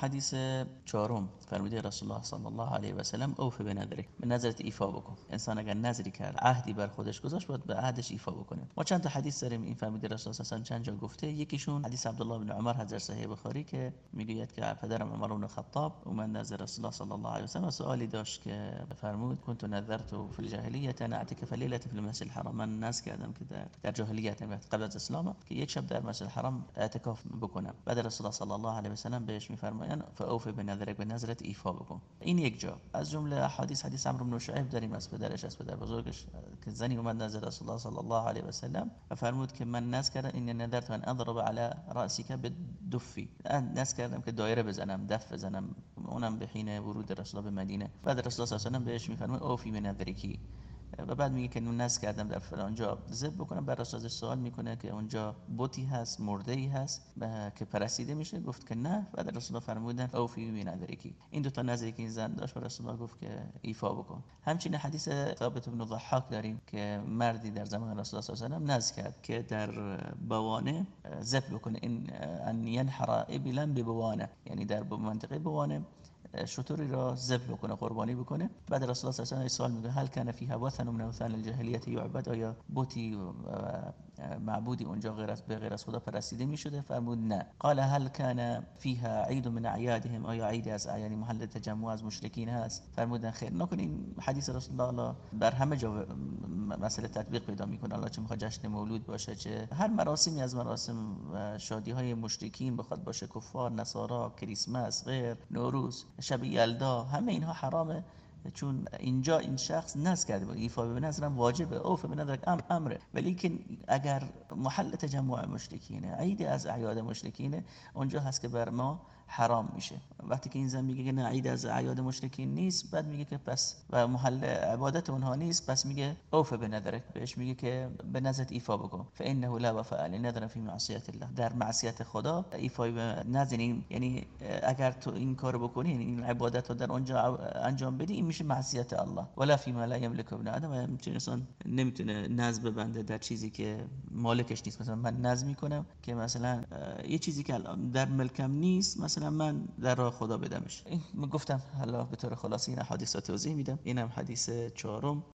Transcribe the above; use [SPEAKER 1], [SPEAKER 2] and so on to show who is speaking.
[SPEAKER 1] حدیث چهارم فرموده رسول الله صلی الله علیه و سلم اوف به نظره به نظرت ایفا بکن. انسان اگر نظری کرد عهدی بر خودش گذاشت باید به عهدش ایفا بکنه. ما چند تا حدیث داریم این فرموده رسول الله صلی چند جا گفته. یکیشون حدیث عبدالله بن عمر حضرت صحیح بخاری که می‌گوید که پدرم عمر بن خطاب اومد نظر رسول الله صلی الله علیه و سلم سوالی داشت که فرمود كنت نذرت في الجاهلیه ان اعتكف ليله في المسجد الحرام. من نذر کردم که در, جاهلیت قبل از اسلام که یک شب در مسجد الحرام اعتکاف بکنم. بعد رسول الله صلی الله علیه و سلم بهش میفرمایند فاوف به نظرک به نظرت ایفا بکن. این یک جا. از جمله حدیث حدیث عمرو بن شعیب داریم از پدرش از پدر بزرگش که زنی اومد نظر رسول الله صلی الله علیه و سلم و فرمود که من نذر کردم این نظرت ان اضرب علی راسک بدفی نذر کردم که دایره بزنم دف بزنم اونم به حین ورود رسول الله به مدینه. بعد رسول الله صلی الله علیه و سلم بهش میفرماید اوفی به نظرکی. و بعد میگه که نون کردم در فلان جا. زب بکنم ازش سوال می‌کنه که اونجا بوتی هست مرده ای هست که پرستیده میشه گفت که نه. بعد رسول الله فرمودن او فی نداری این دو تا نظری که این زن داشت و رسول الله گفت که ایفا بکن. همچنین حدیث ثابت بن ضحاک داریم که مردی در زمان رسول الله صلی الله علیه و کرد که در بوانه زب بکنه. این ان ينحر ابلا ببوانه. یعنی در منطقه بوانه. شطوری را ذبح بکنه قربانی بکنه. بعد رسول الله صلی الله علیه و سوال میگه هل کان فیها وثن من اوثان الجاهلیت یعبد آیا بوتی معبودی اونجا غیر از به غیر از خدا پرستیده می‌شده فرمود نه. قال هل کان فیها عید من اعیادهم آیا عید از اعیاد محل تجمع از مشرکین هست؟ فرمودن خیر. نکنین حدیث رسول الله بر همه جا مسئله تطبیق پیدا می‌کنه. الله چه می‌خواد جشن مولود باشه چه هر مراسمی از مراسم شادی های مشرکین بخواد باشه کفار نصارا کریسمس غیر نوروز شب یلدا همه اینها حرامه. چون اینجا این شخص نذر کرده بود. ایفا به نظرم واجبه. اوف به نظر ام امره. ولی که اگر محل تجمع مشرکینه عید از اعیاد مشرکینه اونجا هست که بر ما حرام میشه. وقتی که این زن میگه که نه عید از اعیاد مشرکین نیست بعد میگه که پس و محل عبادت اونها نیست پس میگه اوف به نظرک بهش میگه که به نظرت ایفا بکن. فانه لا وفاء لنظر فی معصیت الله. در معصیت خدا ایفای به نظر یعنی اگر تو این کارو بکنی این عبادت رو در اونجا انجام بدی این میشه معصیت الله. ولا فی ما لا یملک ابن آدم. انسان نمی‌تونه نظر ببنده در چیزی که مالکش نیست؟ مثلا من نظر می‌کنم که مثلا یه چیزی که در ملکم نیست مثلا من در راه خدا بدمش. این گفتم حالا به طور خلاصه این حدیث توضیح میدم. اینم حدیث چهارم.